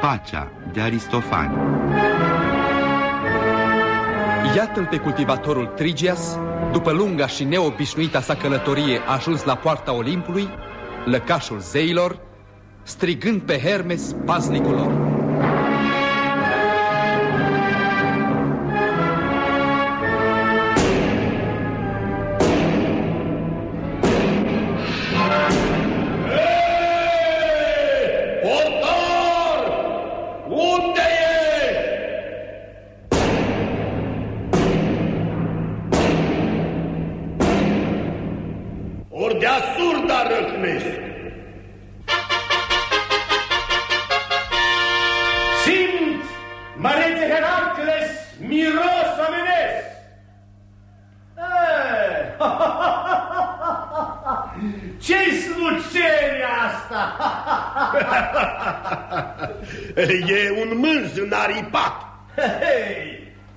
Pacea de Aristofani Iată-l pe cultivatorul Trigias, după lunga și neobișnuita sa călătorie a ajuns la poarta Olimpului, lăcașul zeilor, strigând pe Hermes paznicul lor.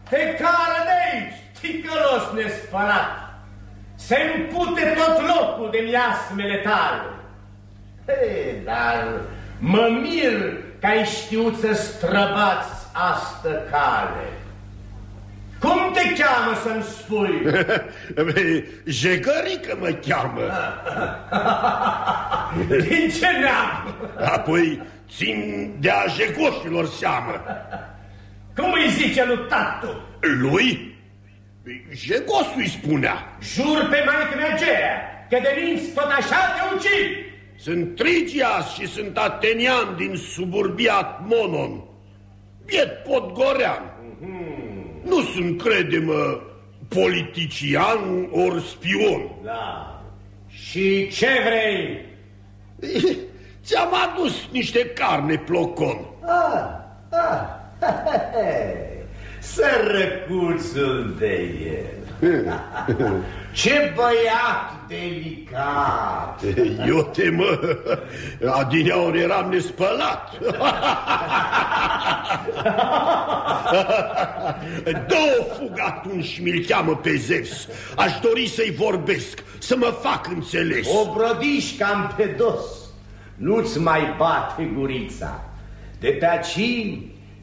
Hei, te cară de aici, ticălos nespălat. Se împute tot locul de miasmele tale. Hei, dar mă mir că ai știut să străbați astă cale. Cum te cheamă să-mi spui? Jegărică mă cheamă. Din ce neam? Apoi țin de-a jegoșilor seamă. Cum îi zice lui tatu? Lui? Jegosul îi spunea. Jur pe maică mea Gea, că de minți tot așa te ucid. Sunt Trigias și sunt atenian din suburbiat Monon. Biet podgorean. Mm -hmm. Nu sunt, crede-mă, politician ori spion. Da. Și ce vrei? Ți-am adus niște carne plocon. Ah, ah, Sărăcuțul de el. Ce băiat delicat! Eu te mă, adineaori eram nespălat. Dă-o fugă atunci, mi-l cheamă pe Zeus. Aș dori să-i vorbesc, să mă fac înțeles. O brodiși cam pe dos. Nu-ți mai bate gurița. De pe aici,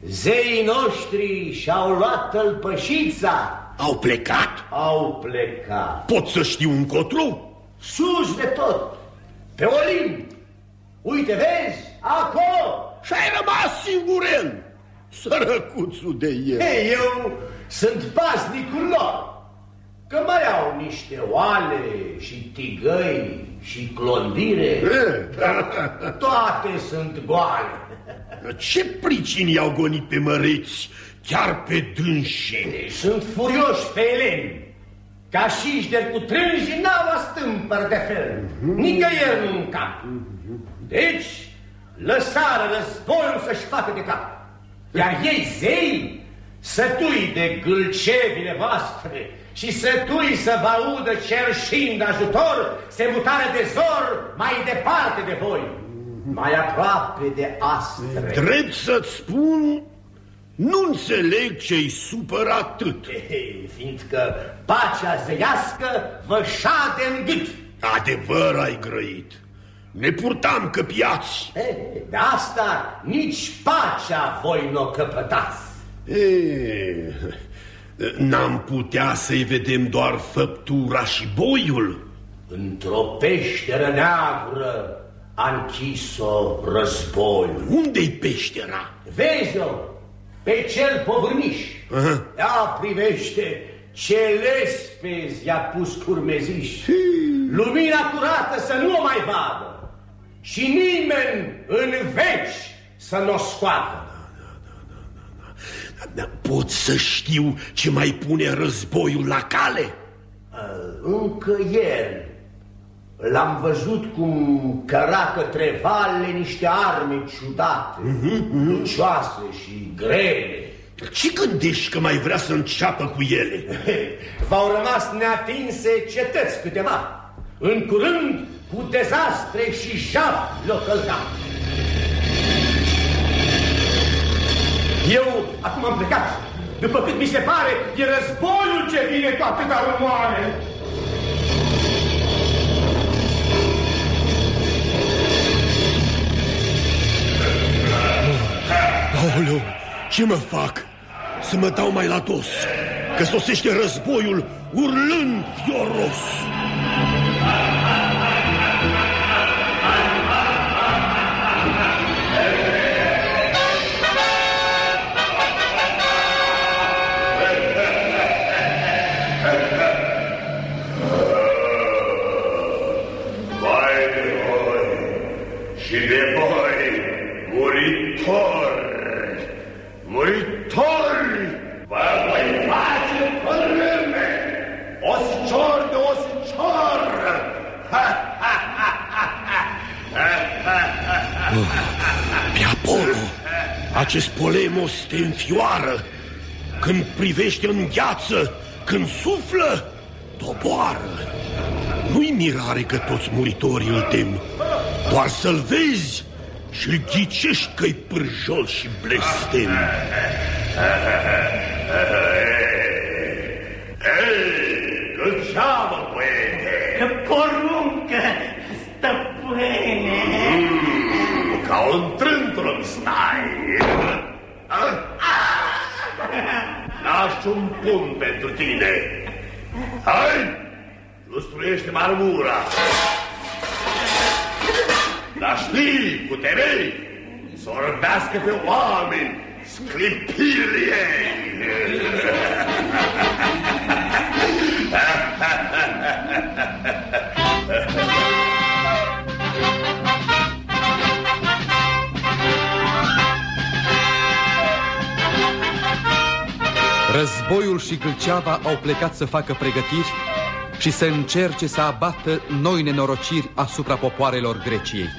zeii noștri și-au luat tălpășița. Au plecat? Au plecat. Pot să știu încotro? Sus de tot, pe Olimp. Uite, vezi, acolo. Și ai rămas singurel, sărăcuțul de el. Hey, eu sunt pasnicul lor. Că mai au niște oale și tigăi și clondire. Toate sunt goale. Ce pricini i-au gonit pe măreți, chiar pe dânșii? Sunt furioși pe eleni. Ca și de cu trânji n-au astâmpăr de fel. Nicăieri nu în cap. Deci, lăsară războiul să-și facă de cap. Iar ei, zei, sătui de gâlcevile voastre, și sătui să vă audă cerșind ajutor, se mutare de zor mai departe de voi, mai aproape de astre. Drept să-ți spun, nu înțeleg ce-i supăr atât. Fiindcă pacea zeiască vă șade în gât. Adevăr ai grăit. Ne purtam căpiați. De asta nici pacea voi nu o căpătați. Ei, N-am putea să-i vedem doar făptura și boiul? Într-o peșteră neagră a închis-o războiul. Unde-i peștera? Vezi-o, pe cel povârniș. Ea privește ce lespezi i-a pus curmeziș. Lumina curată să nu o mai vadă și nimeni în veci să nu o scoată. Pot să știu ce mai pune războiul la cale? Încă ieri l-am văzut cum căra către vale niște arme ciudate, uh -huh, uh -huh. și grele. Ce gândești că mai vrea să înceapă cu ele? V-au rămas neatinse cetăți câteva. În curând, cu dezastre și jaf le-o Eu acum am plecat. După cât mi se pare, e războiul ce vine cu atâta rumoare. Aoleu, ce mă fac? Să mă dau mai la dos, că sosește războiul urlând fioros. Acest polemos te înfioară Când privește în gheață Când suflă, doboară. Nu-i mirare că toți muritorii îl tem. Doar să-l vezi și-l ghicești că-i pârjol și blestem Gâlceamă, poete! Poruncă, stăpâne! Mm, ca un trântulă stai! Naști un pun pentru tine. Hai, lustruiește marmura. Dar știi, cu temei, să orbească pe oameni sclipirile ei. Războiul și Gâlceava au plecat să facă pregătiri și să încerce să abată noi nenorociri asupra popoarelor Greciei.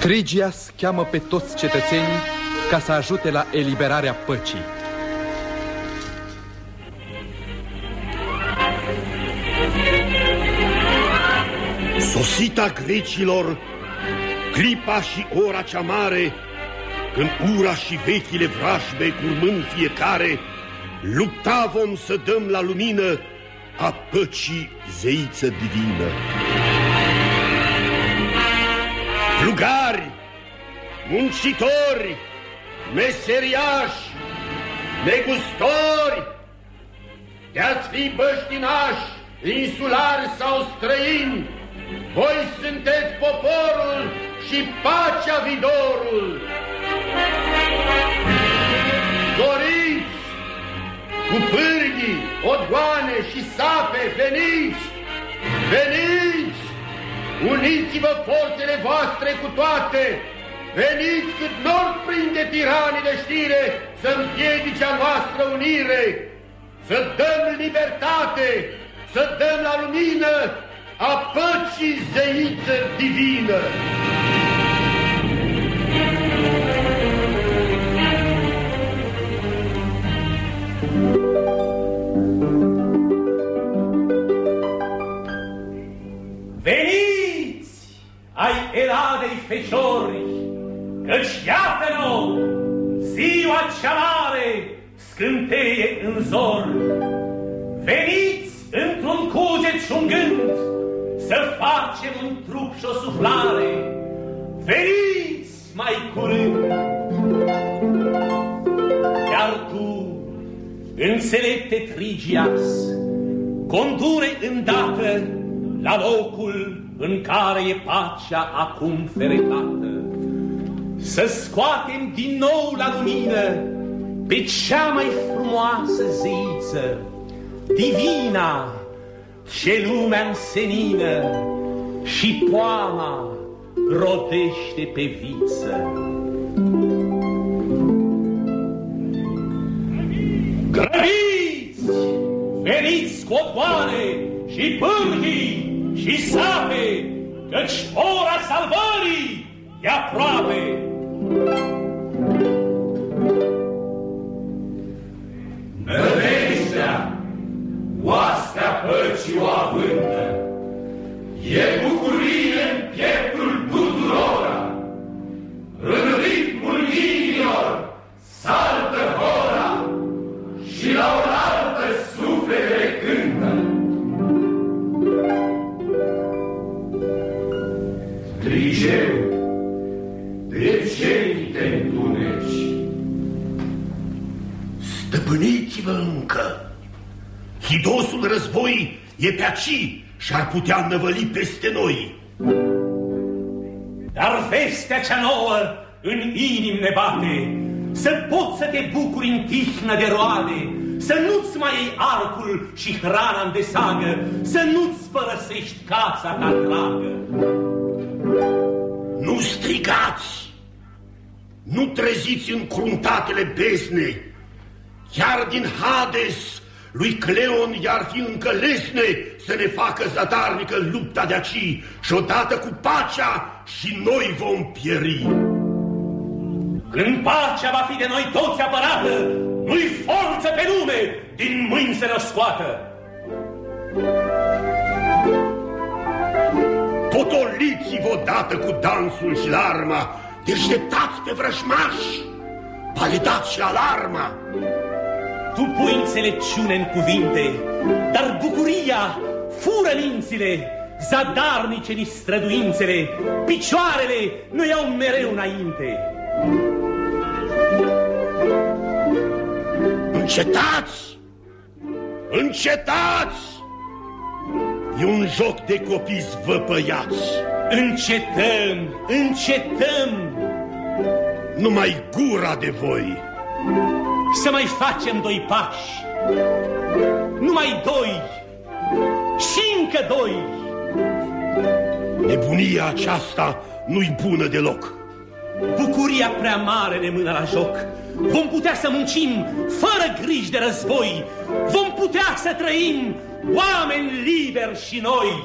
Trigias cheamă pe toți cetățenii ca să ajute la eliberarea păcii. Sosita grecilor, clipa și ora cea mare, când ura și vechile vrașbe curmând fiecare, lupta vom să dăm la lumină a păcii zeiță divină. Plugari, muncitori, meseriași, negustori, de-ați fi băștinași, insulari sau străini, voi sunteți poporul și pacea vidorul. Doriți, cu pârghii, odgoane și sape, veniți, veniți, uniți-vă forțele voastre cu toate, veniți cât nor prinde tiranii de știre să împiedice a noastră unire, să dăm libertate, să dăm la lumină a păcii zeiță divină. Veniți, ai eladei feciori, căci iată-n-o, ziua cea mare scânteie în zor. Veniți într-un cuget și un gând, să facem un trup și o suflare. Veniți mai curând! Iar tu, înțelepte Trigias, condure îndată la locul în care e pacea acum feretată. Să scoatem din nou la lumină pe cea mai frumoasă zeiță, divina, ce lumea însenină și poama rotește pe viță. Grăbiți! Veniți scotoare și pârghii și sape, căci ora salvării e aproape. Nădejdea, oastea păcii o avândă, e bucurie aci și ar putea năvăli peste noi. Dar vestea cea nouă în inim ne bate, să poți să te bucuri în tihnă de roade, să nu-ți mai iei arcul și hrana în desagă, să nu-ți părăsești casa ta dragă. Nu strigați! Nu treziți în cruntatele besne! Chiar din Hades lui Cleon i-ar fi încă lesne să ne facă zadarnică lupta de aci și odată cu pacea și noi vom pieri. Când pacea va fi de noi toți apărată, nu-i forță pe lume din mâini să ne scoată. Potoliți-vă odată cu dansul și larma, deșteptați pe vrășmași, paledați și alarma. Tu pui înțelepciune în cuvinte, dar bucuria fură mințile, zadarnice ni străduințele, picioarele nu iau mereu înainte. Încetați! Încetați! E un joc de copii zvăpăiați. Încetăm, încetăm! Numai gura de voi! Să mai facem doi pași, numai doi și încă doi. Nebunia aceasta nu-i bună deloc. Bucuria prea mare ne mână la joc. Vom putea să muncim fără griji de război. Vom putea să trăim oameni liberi și noi.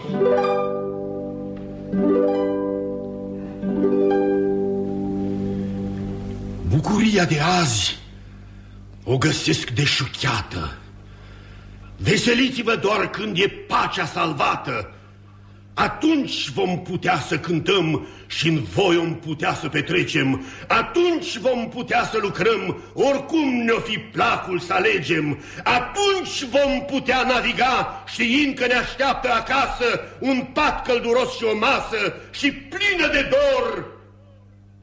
Bucuria de azi o găsesc deșuchiată. Veseliți-vă doar când e pacea salvată. Atunci vom putea să cântăm și în voi vom putea să petrecem. Atunci vom putea să lucrăm, oricum ne-o fi placul să alegem. Atunci vom putea naviga știind că ne așteaptă acasă un pat călduros și o masă și plină de dor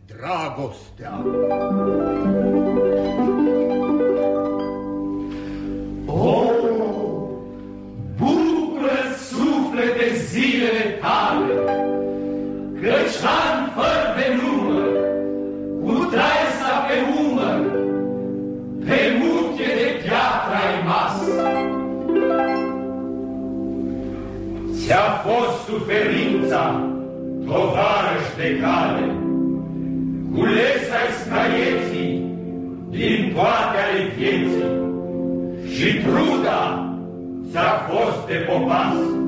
dragostea. Ți-a fost suferința, tovarăș de cale, Cules ai scaieții din toate ale vieții, și truda ți-a fost de popas.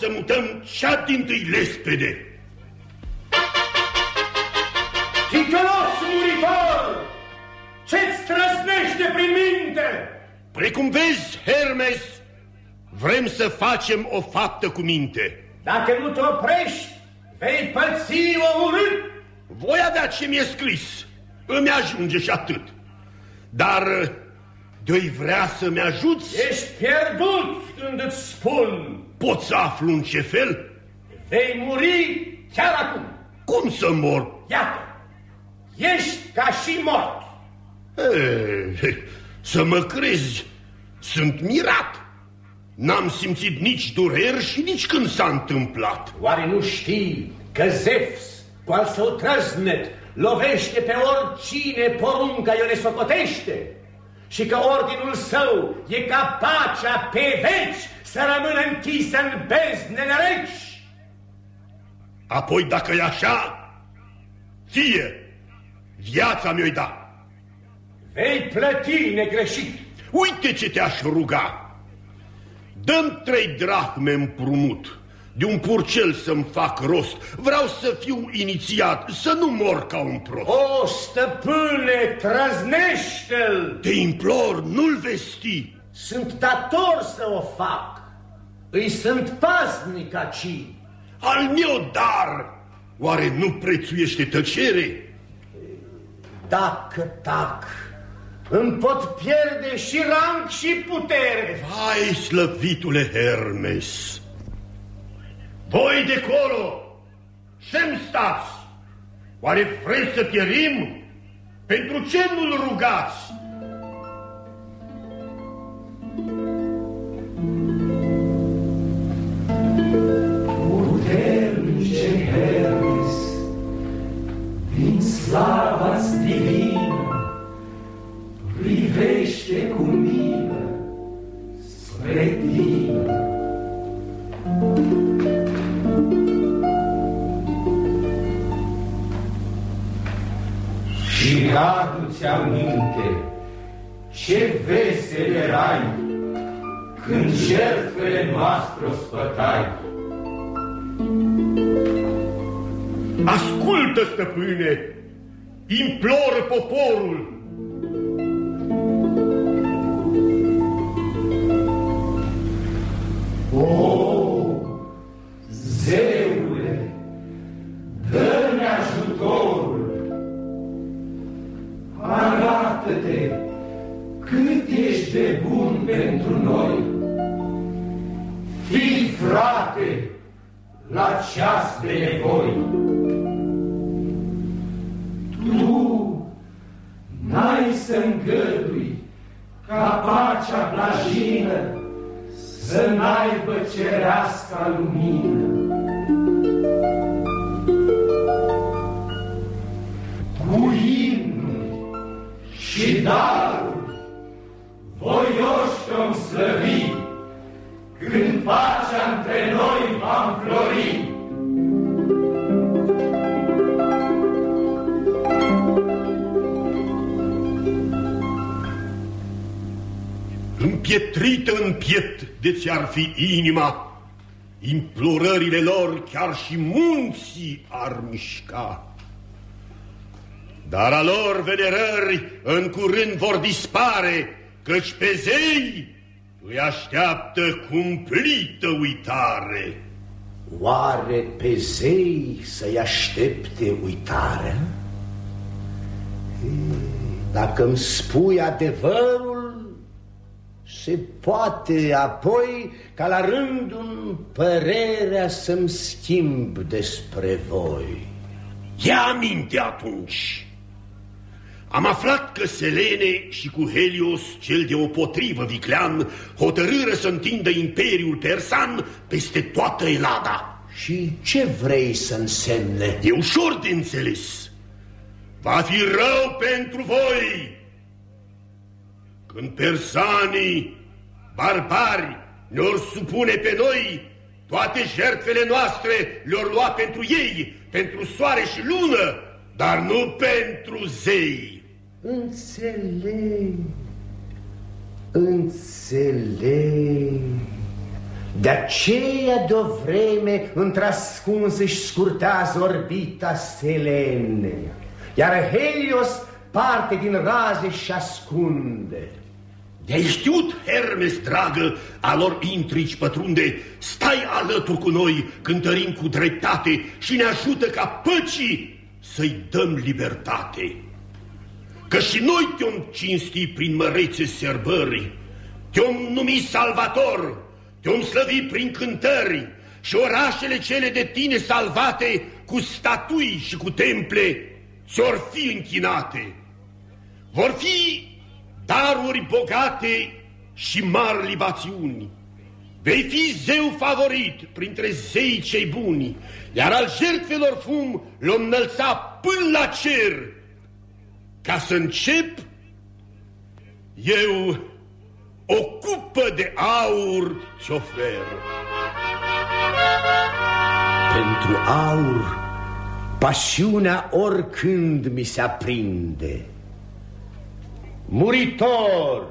Să mutăm cea din tâi lespede. Ticălos muritor, ce-ți trăsnește prin minte? Precum vezi, Hermes, vrem să facem o faptă cu minte. Dacă nu te oprești, vei păți o urât voi avea ce mi-e scris. Îmi ajunge și atât. Dar de vrea să-mi ajuți? Ești pierdut când îți spun. Pot să aflu în ce fel? Vei muri chiar acum. Cum să mor? Iată, ești ca și mort. E, să mă crezi, sunt mirat. N-am simțit nici dureri și nici când s-a întâmplat. Oare nu știi că Zeus, cu al său trăznet, lovește pe oricine porunca i-o socotește? Și că ordinul său e ca pacea pe veci să rămână închisă în beznele reci? Apoi, dacă e așa, fie, viața mi-o da. Vei plăti negreșit. Uite ce te-aș ruga. Dăm trei drahme împrumut de un purcel să-mi fac rost. Vreau să fiu inițiat, să nu mor ca un prost. O, stăpâne, trăznește-l! Te implor, nu-l vesti. Sunt dator să o fac. Îi sunt paznic aci. Al meu dar, oare nu prețuiește tăcere? Dacă tac, îmi pot pierde și rang și putere. Vai, slăvitule Hermes! Voi de colo, ce stați? Oare vreți să pierim? Pentru ce nu-l rugați? Vesel erai când jertfele noastre o spătai. Ascultă, stăpâne, imploră poporul. O, fi inima, implorările lor chiar și munții ar mișca. Dar a lor venerări în curând vor dispare, căci pe zei îi așteaptă cumplită uitare. Oare pe zei să-i aștepte uitarea? Dacă îmi spui adevărul, se poate apoi ca la rândul părerea să-mi schimb despre voi. Ia aminte atunci. Am aflat că Selene și cu Helios, cel de potrivă viclean, hotărâră să întindă imperiul persan peste toată Elada. Și ce vrei să însemne? E ușor de înțeles. Va fi rău pentru voi. Când persanii, barbari, ne-or supune pe noi, toate jertfele noastre le-or lua pentru ei, pentru soare și lună, dar nu pentru zei. Înțeleg, înțeleg. De aceea de-o vreme într-ascuns își scurtează orbita Selene, iar Helios parte din raze și ascunde. De-ai știut, Hermes, dragă, a lor intrici pătrunde, stai alături cu noi, cântărim cu dreptate și ne ajută ca păcii să-i dăm libertate. Că și noi te-om cinsti prin mărețe serbări, te-om numi salvator, te-om slăvi prin cântări și orașele cele de tine salvate cu statui și cu temple ți-or fi închinate. Vor fi daruri bogate și mari libațiuni. Vei fi zeu favorit printre zei cei buni, iar al jertfelor fum l-om înălța până la cer. Ca să încep, eu o cupă de aur ți ofer. Pentru aur, pasiunea oricând mi se aprinde. Muritor,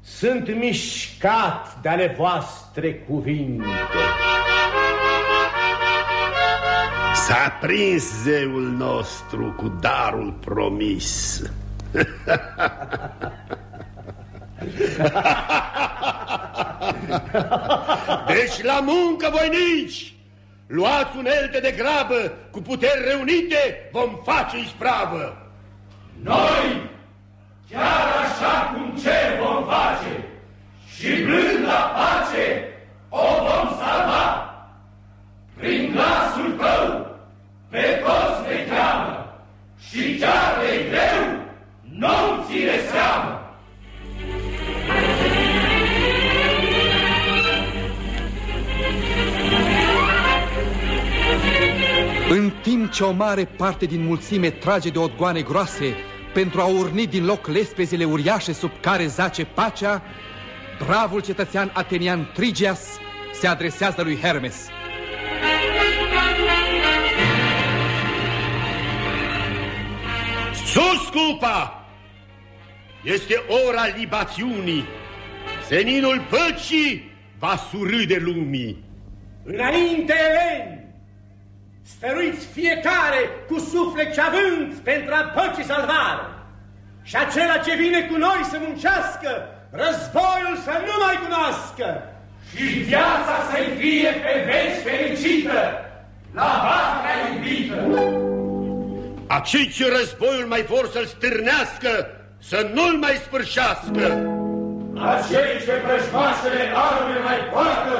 sunt mișcat de ale voastre cuvinte. S-a prins zeul nostru cu darul promis. Deci la muncă, voinici! Luați unelte de grabă, cu puteri reunite vom face ispravă. Noi, chiar așa cum ce vom face și blând la pace, o vom salva. Prin glasul tău, pe toți ne cheamă și chiar de greu, nu ține seamă. În timp ce o mare parte din mulțime trage de odgoane groase pentru a urni din loc lespezele uriașe sub care zace pacea, bravul cetățean atenian Trigias se adresează lui Hermes. Sus cupa! Este ora libațiunii. Seninul păcii va surâde lumii. Înainte, Eleni, stăruiți fiecare cu suflet și avânt pentru a păcii salvare. Și acela ce vine cu noi să muncească, războiul să nu mai cunoască. Și viața să-i fie pe veci fericită, la patria iubită. Acei ce războiul mai vor să-l stârnească, să nu-l mai sfârșească. Acei ce vrăjmașele arme mai poartă,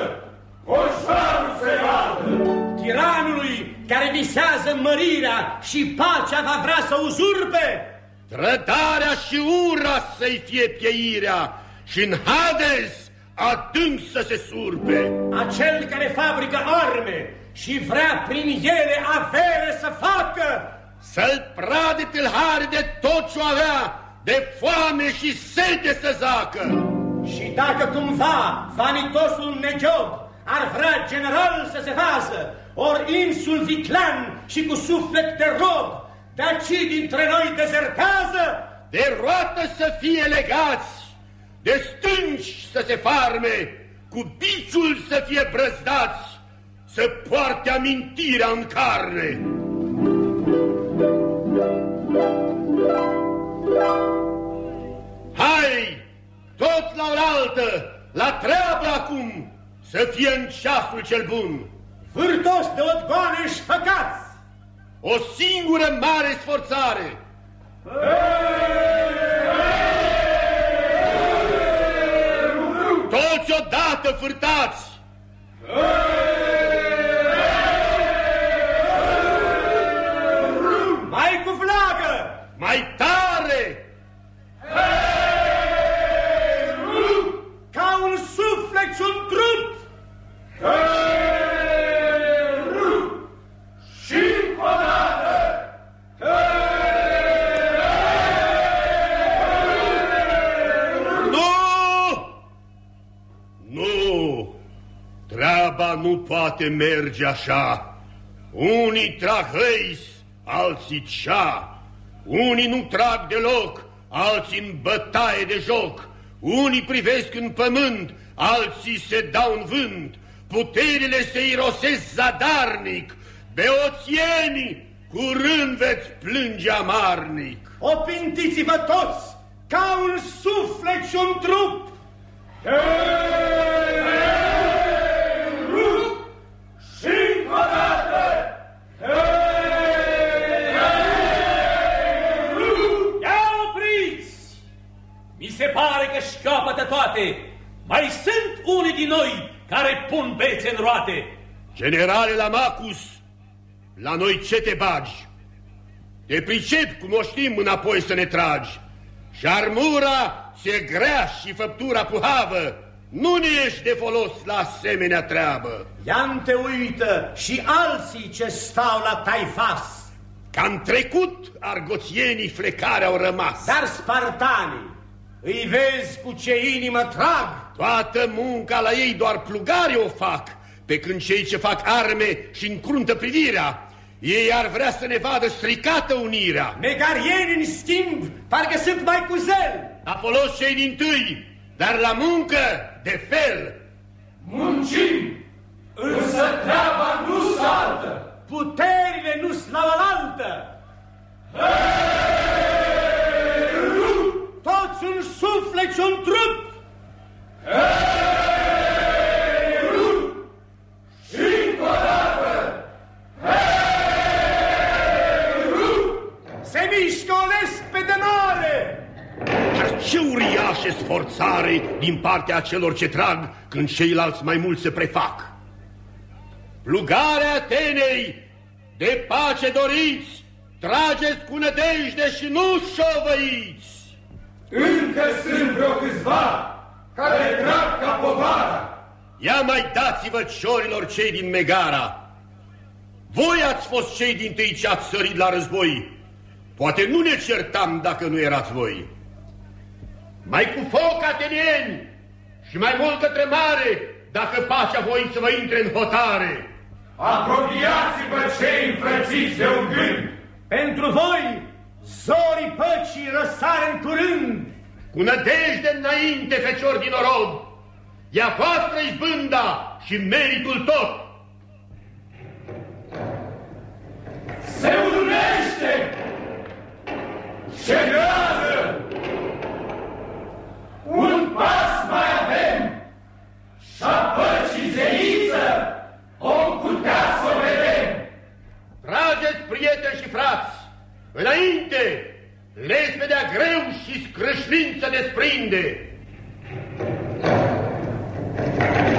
coșmarul se vadă. Tiranului care visează mărirea și pacea va vrea să uzurpe, Trădarea și ura să-i fie pieirea și în Hades adânc să se surpe. acel care fabrică arme și vrea prin ele avere să facă, Să-l prade tâlhare de tot ce avea, de foame și sete să zacă. Și dacă cumva vanitosul Negiob ar vrea general să se vază, ori insul viclan și cu suflet de rob, de aci dintre noi dezertează, De roată să fie legați, de stânci să se farme, cu biciul să fie brăzdați, să poarte amintirea în carne. Hai, toți la oaltă, la treabă acum, să fie în ceasul cel bun. Vârtos de odgoane și făcați, O singură mare sforțare. Toți odată fârtați! mai cu vlagă, Mai tare! ca un suflet și un trup, Și încă o dată, Nu! Nu! Treaba nu poate merge așa. Unii trag hăis, alții cea. Unii nu trag deloc, alții în bătaie de joc. Unii privesc în pământ, alții se dau în vânt. Puterile se irosesc zadarnic. Beoțieni, curând veți plânge amarnic. opintiți-vă toți, ca un suflet și un trup, și încă o dată, că șchiopătă toate. Mai sunt unii din noi care pun bețe în roate. Generale Lamacus, la noi ce te bagi? Te pricep cum o știm înapoi să ne tragi. Și șarmura se grea și făptura puhavă. Nu ne ești de folos la asemenea treabă. ia te uită și alții ce stau la taifas. Cam trecut argoțienii flecare au rămas. Dar spartanii, îi vezi cu ce inimă trag? Toată munca la ei doar plugare o fac, pe când cei ce fac arme și încruntă privirea, ei ar vrea să ne vadă stricată unirea. Megarieni, în schimb, parcă sunt mai cu zel. Apolos cei din tâi, dar la muncă de fel. Muncim, însă treaba nu saltă. Puterile nu-s la oaltă. Toți un suflet și un trup. Și încă o dată. Se mișcă o lespede mare. Dar ce uriașe sforțare din partea celor ce trag când ceilalți mai mult se prefac. Plugarea Atenei, de pace doriți, trageți cu nădejde și nu șovăiți. Încă sunt vreo câțiva care trag ca povara. Ia mai dați-vă ciorilor cei din Megara. Voi ați fost cei din tâi ce ați sărit la război. Poate nu ne certam dacă nu erați voi. Mai cu foc, atenieni, și mai mult către mare, dacă pacea voi să vă intre în hotare. Apropiați-vă cei înfrățiți de un gând. Pentru voi, zorii păcii răsare în curând. Cu nădejde înainte, feciori din orod, ea voastră izbânda și meritul tot. Se urmește! Ce groază! Un pas mai avem și-a păcii zeiță om putea să o vedem. Trageți, prieteni și frați, înainte, lesbedea greu și scrâșnind să desprinde. Inima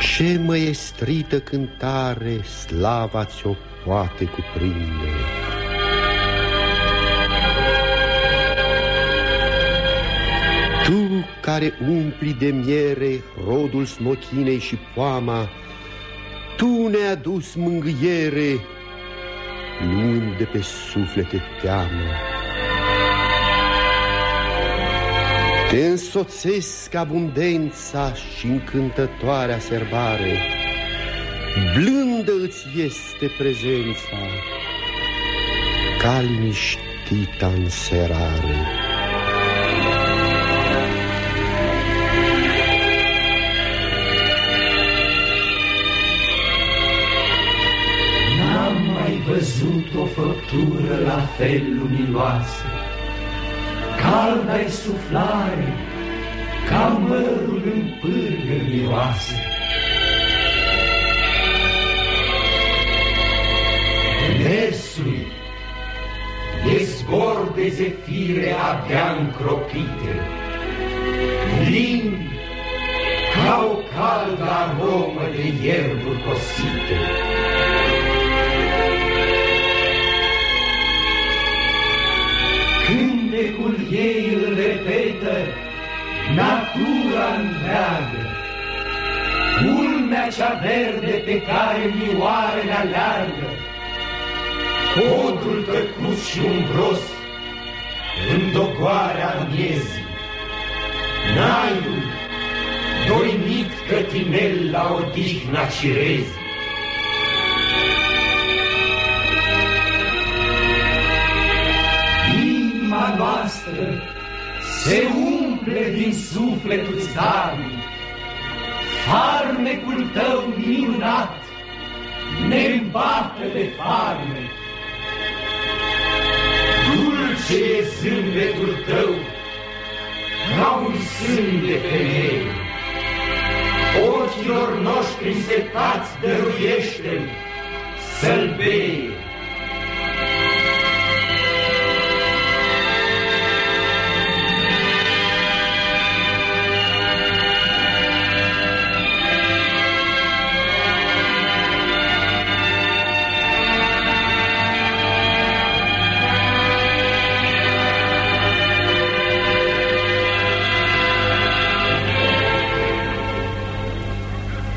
ce măestrită cântare slava ți-o poate cuprinde. Tu care umpli de miere rodul smochinei și poama, tu ne-ai adus mângâiere, luând de pe suflete teamă. Te însoțesc abundența și încântătoarea serbare, Blândă îți este prezența, ca liniștita înserare. N-am mai văzut o făptură la fel lumiloasă, Calda-i suflare, ca mărul în pârgă miroasă. Mersul e zbor de zefire abia încropite, Lin ca o caldă aromă de ierburi cosite. Cântecul ei îl repetă, n-a natura întreagă. Culmea cea verde pe care mioarele aleargă, Podul tăcut și umbros, în dogoarea miezii. Naiul, doinit cătinel la odihna cirezii. Noastră se umple din sufletul zarnic, Farmecul tău minunat ne îmbată de farmec. Dulce e zâmbetul tău, ca un sân de femeie. Ochilor noștri setați dăruiește să-l beie.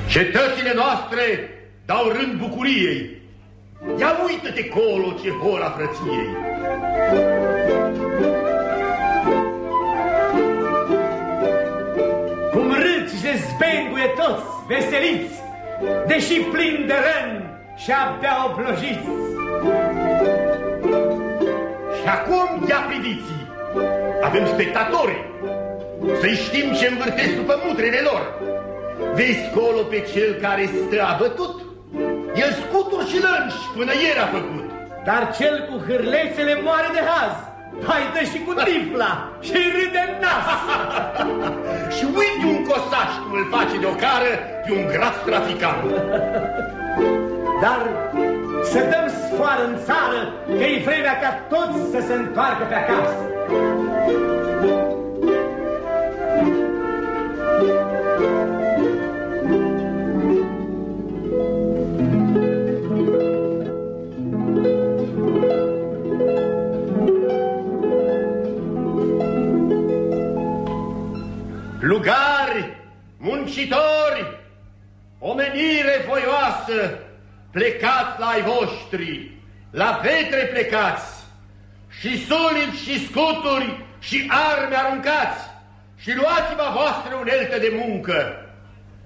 Cetățile noastre dau rând bucuriei. Ia uită-te colo ce hora frăției. Cum râd și zbenguie toți, veseliți, deși plin de răni și abia oblojiți. Și acum ia priviți Avem spectatori. Să-i știm ce învârtesc după mutrele lor. Vezi colo pe cel care stă abătut? El scuturi și lângi până ieri a făcut. Dar cel cu hârlețele moare de haz. Hai și cu tifla și râde nas. și uite un cosaș cum îl face de o cară pe un gras traficant. Dar să dăm sfoară în țară că e vremea ca toți să se întoarcă pe acasă. Plugari, muncitori, omenire voioasă, plecați la ai voștri, la vetre plecați, și soliți și scuturi și arme aruncați, și luați-vă voastră unelte de muncă.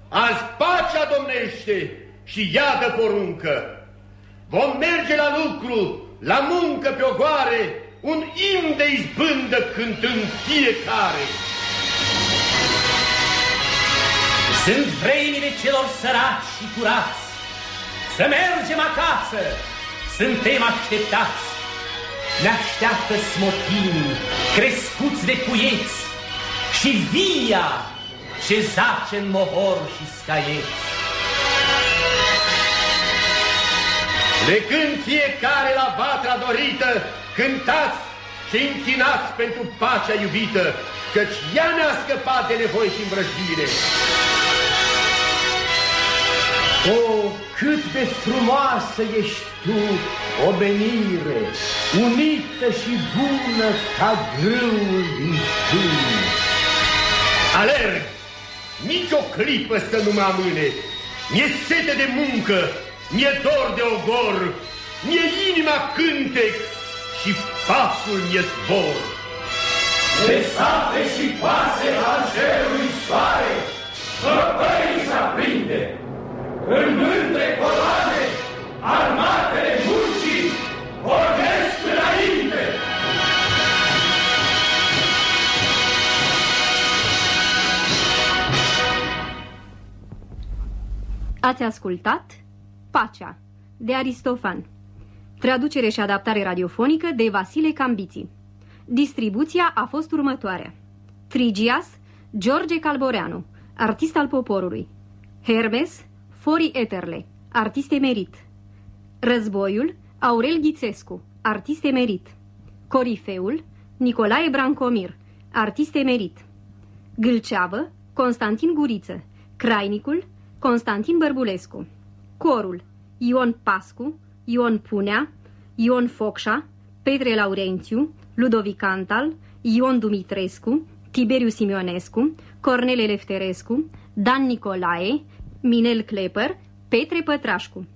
Azi pacea domnește și ea dă poruncă. Vom merge la lucru, la muncă pe ogoare, un im de izbândă cântând fiecare. Sunt vremile celor săraci și curați. Să mergem acasă, suntem așteptați. Ne așteaptă smotini crescuți de puieți și via ce zace în mohor și scaieți. Legând fiecare la vatra dorită, cântați și închinați pentru pacea iubită, căci ea ne-a scăpat de nevoi și învrăjbire. O, cât de frumoasă ești tu, omenire, unită și bună ca grâul din tine. Alerg, nici o clipă să nu mă amâne. Mi-e sete de muncă, mi-e dor de ogor, mi-e inima cântec și pasul mi-e zbor. De sape și pase al cerului soare, văpării se aprinde, în mândre coloane, armatele muncii pornesc înainte. Ați ascultat Pacea de Aristofan. Traducere și adaptare radiofonică de Vasile Cambiții. Distribuția a fost următoarea. Trigias, George Calboreanu, artist al poporului. Hermes, Fori Eterle, artist emerit. Războiul, Aurel Ghițescu, artist emerit. Corifeul, Nicolae Brancomir, artist emerit. Gâlceavă, Constantin Guriță. Crainicul, Constantin Bărbulescu. Corul Ion Pascu, Ion Punea, Ion Focșa, Petre Laurențiu, Ludovic Antal, Ion Dumitrescu, Tiberiu Simionescu, Cornel Lefterescu, Dan Nicolae, Minel Klepper, Petre Pătrașcu.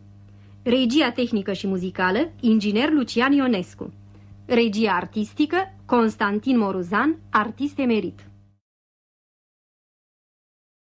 Regia tehnică și muzicală, inginer Lucian Ionescu. Regia artistică, Constantin Moruzan, artist emerit.